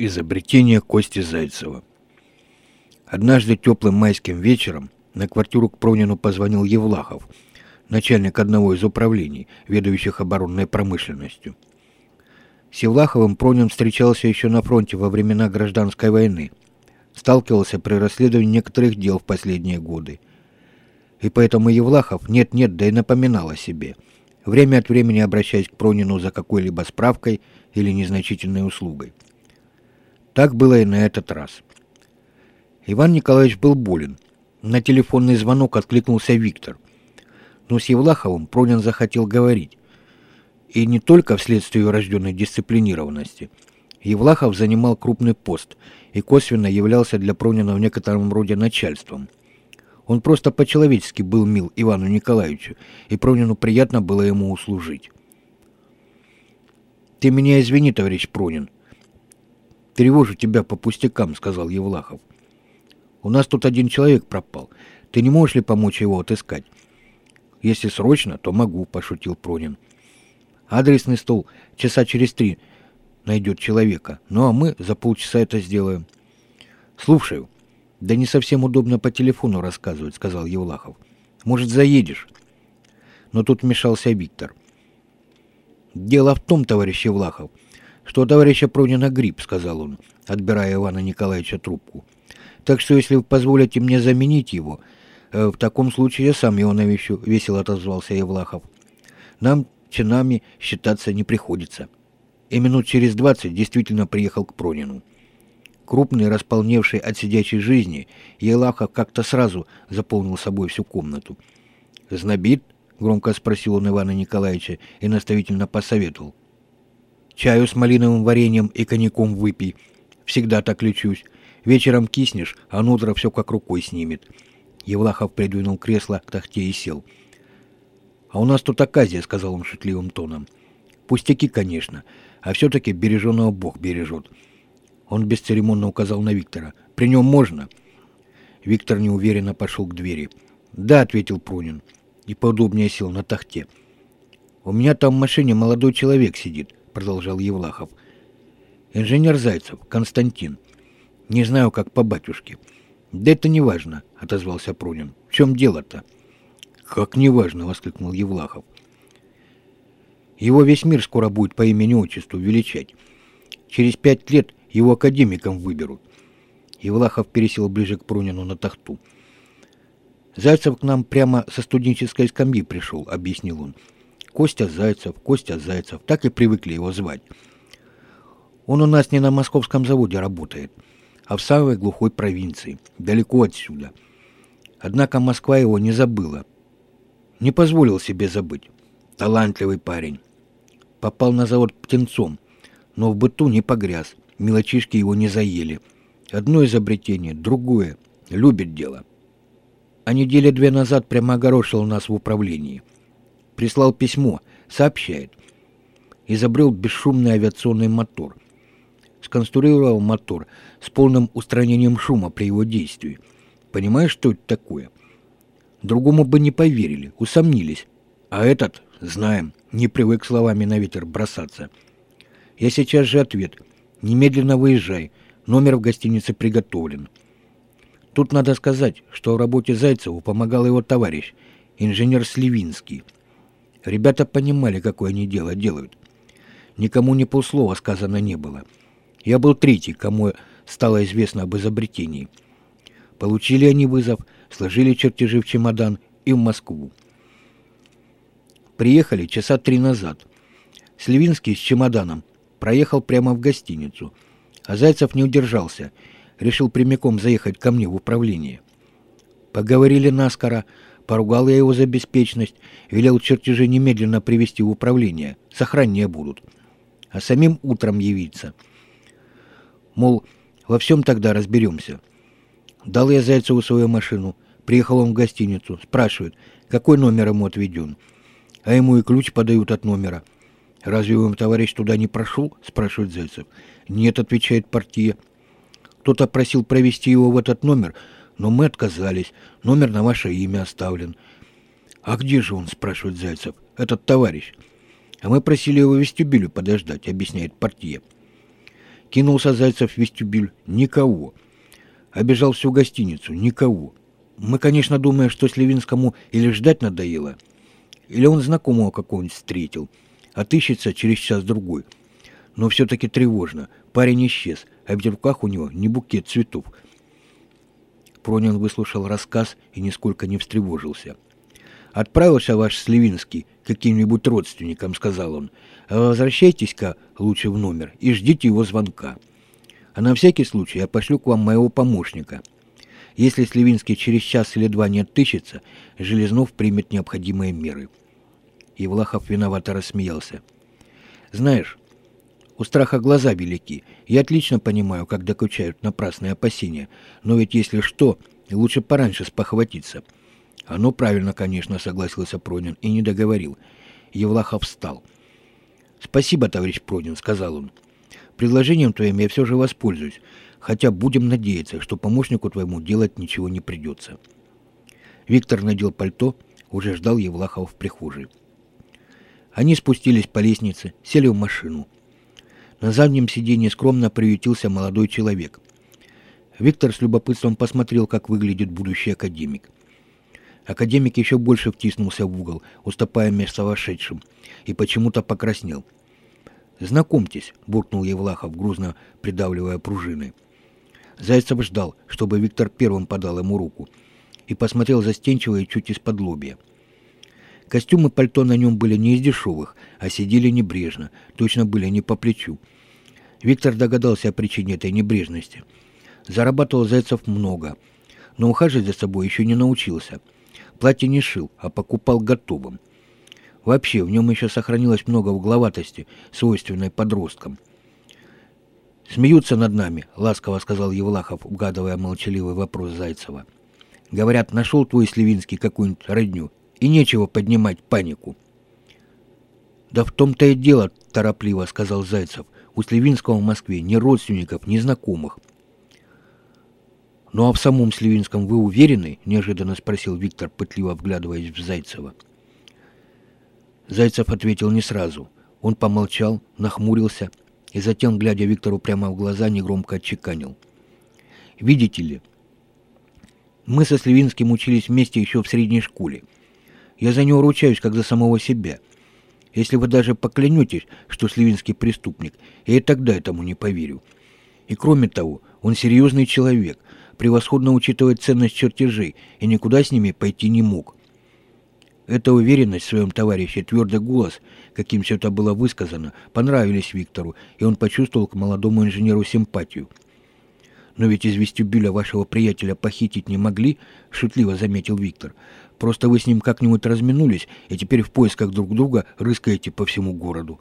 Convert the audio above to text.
Изобретение Кости Зайцева. Однажды теплым майским вечером на квартиру к Пронину позвонил Евлахов, начальник одного из управлений, ведающих оборонной промышленностью. С Евлаховым Пронин встречался еще на фронте во времена гражданской войны, сталкивался при расследовании некоторых дел в последние годы. И поэтому Евлахов нет-нет, да и напоминал о себе, время от времени обращаясь к Пронину за какой-либо справкой или незначительной услугой. Так было и на этот раз. Иван Николаевич был болен. На телефонный звонок откликнулся Виктор. Но с Евлаховым Пронин захотел говорить. И не только вследствие рожденной дисциплинированности. Евлахов занимал крупный пост и косвенно являлся для Пронина в некотором роде начальством. Он просто по-человечески был мил Ивану Николаевичу, и Пронину приятно было ему услужить. «Ты меня извини, товарищ Пронин», «Тревожу тебя по пустякам», — сказал Евлахов. «У нас тут один человек пропал. Ты не можешь ли помочь его отыскать?» «Если срочно, то могу», — пошутил Пронин. «Адресный стол часа через три найдет человека. Ну а мы за полчаса это сделаем». «Слушаю». «Да не совсем удобно по телефону рассказывать», — сказал Евлахов. «Может, заедешь?» Но тут вмешался Виктор. «Дело в том, товарищ Евлахов, — что товарища Пронина грипп», — сказал он, отбирая Ивана Николаевича трубку. «Так что, если вы позволите мне заменить его, э, в таком случае я сам его навещу», — весело отозвался Евлахов. «Нам чинами считаться не приходится». И минут через двадцать действительно приехал к Пронину. Крупный, располневший от сидячей жизни, Елахов как-то сразу заполнил собой всю комнату. «Знобит?» — громко спросил он Ивана Николаевича и наставительно посоветовал. Чаю с малиновым вареньем и коньяком выпей. Всегда так лечусь. Вечером киснешь, а на утро все как рукой снимет. Евлахов придвинул кресло к тахте и сел. «А у нас тут оказия», — сказал он шутливым тоном. «Пустяки, конечно, а все-таки береженого Бог бережет». Он бесцеремонно указал на Виктора. «При нем можно?» Виктор неуверенно пошел к двери. «Да», — ответил Прунин, и поудобнее сел на тахте. «У меня там в машине молодой человек сидит продолжал Евлахов. «Инженер Зайцев, Константин. Не знаю, как по батюшке». «Да это не важно», — отозвался Прунин. «В чем дело-то?» «Как не важно», — воскликнул Евлахов. «Его весь мир скоро будет по имени-отчеству величать. Через пять лет его академиком выберут». Евлахов пересел ближе к Прунину на тахту. «Зайцев к нам прямо со студенческой скамьи пришел», — объяснил он. Костя Зайцев, Костя Зайцев, так и привыкли его звать. Он у нас не на московском заводе работает, а в самой глухой провинции, далеко отсюда. Однако Москва его не забыла. Не позволил себе забыть. Талантливый парень. Попал на завод птенцом, но в быту не погряз. Мелочишки его не заели. Одно изобретение, другое. Любит дело. А недели две назад прямо огорошил нас в управлении – прислал письмо, сообщает. Изобрел бесшумный авиационный мотор. Сконструировал мотор с полным устранением шума при его действии. Понимаешь, что это такое? Другому бы не поверили, усомнились. А этот, знаем, не привык словами на ветер бросаться. Я сейчас же ответ. Немедленно выезжай. Номер в гостинице приготовлен. Тут надо сказать, что в работе Зайцеву помогал его товарищ, инженер Сливинский. Ребята понимали, какое они дело делают. Никому ни полслова сказано не было. Я был третий, кому стало известно об изобретении. Получили они вызов, сложили чертежи в чемодан и в Москву. Приехали часа три назад. Сливинский с чемоданом проехал прямо в гостиницу, а Зайцев не удержался, решил прямиком заехать ко мне в управление. Поговорили наскоро, Поругал я его за беспечность, велел чертежи немедленно привести в управление, сохраннее будут. А самим утром явиться. Мол, во всем тогда разберемся. Дал я Зайцеву свою машину, приехал он в гостиницу, спрашивает, какой номер ему отведен. А ему и ключ подают от номера. «Разве вам товарищ туда не прошел?» – спрашивает Зайцев. «Нет», – отвечает партия. Кто-то просил провести его в этот номер – но мы отказались. Номер на ваше имя оставлен. А где же он, спрашивает Зайцев, этот товарищ? А мы просили его в вестибюле подождать, объясняет партия. Кинулся Зайцев в вестибюль. Никого. Обежал всю гостиницу. Никого. Мы, конечно, думаем, что Сливинскому или ждать надоело, или он знакомого какого-нибудь встретил. Отыщется через час-другой. Но все-таки тревожно. Парень исчез, а ведь в руках у него не букет цветов. Пронин выслушал рассказ и нисколько не встревожился. «Отправился ваш Сливинский каким-нибудь родственникам», — сказал он. «А возвращайтесь-ка лучше в номер и ждите его звонка. А на всякий случай я пошлю к вам моего помощника. Если Сливинский через час или два не отыщется, Железнов примет необходимые меры». Евлахов виновато рассмеялся. «Знаешь, у страха глаза велики. Я отлично понимаю, как докучают напрасные опасения. Но ведь если что, лучше пораньше спохватиться». «Оно правильно, конечно», — согласился Пронин и не договорил. Евлахов встал. «Спасибо, товарищ Пронин», — сказал он. «Предложением твоим я все же воспользуюсь, хотя будем надеяться, что помощнику твоему делать ничего не придется». Виктор надел пальто, уже ждал Евлахова в прихожей. Они спустились по лестнице, сели в машину. На заднем сиденье скромно приютился молодой человек. Виктор с любопытством посмотрел, как выглядит будущий академик. Академик еще больше втиснулся в угол, уступая место вошедшим, и почему-то покраснел. «Знакомьтесь», — буркнул Евлахов, грузно придавливая пружины. Зайцев ждал, чтобы Виктор первым подал ему руку, и посмотрел застенчиво и чуть из-под лобья. Костюмы пальто на нем были не из дешевых, а сидели небрежно, точно были не по плечу. Виктор догадался о причине этой небрежности. Зарабатывал Зайцев много, но ухаживать за собой еще не научился — Платье не шил, а покупал готовым. Вообще, в нем еще сохранилось много угловатости, свойственной подросткам. «Смеются над нами», — ласково сказал Евлахов, угадывая молчаливый вопрос Зайцева. «Говорят, нашел твой Сливинский какую-нибудь родню, и нечего поднимать панику». «Да в том-то и дело», — торопливо сказал Зайцев. «У Сливинского в Москве ни родственников, ни знакомых. «Ну а в самом Сливинском вы уверены?» – неожиданно спросил Виктор, пытливо вглядываясь в Зайцева. Зайцев ответил не сразу. Он помолчал, нахмурился и затем, глядя Виктору прямо в глаза, негромко отчеканил. «Видите ли, мы со Сливинским учились вместе еще в средней школе. Я за него ручаюсь, как за самого себя. Если вы даже поклянетесь, что Сливинский преступник, я и тогда этому не поверю. И кроме того, он серьезный человек, превосходно учитывает ценность чертежей и никуда с ними пойти не мог. Эта уверенность в своем товарище, твердый голос, каким все это было высказано, понравились Виктору, и он почувствовал к молодому инженеру симпатию. «Но ведь из вестибюля вашего приятеля похитить не могли», — шутливо заметил Виктор. «Просто вы с ним как-нибудь разминулись, и теперь в поисках друг друга рыскаете по всему городу».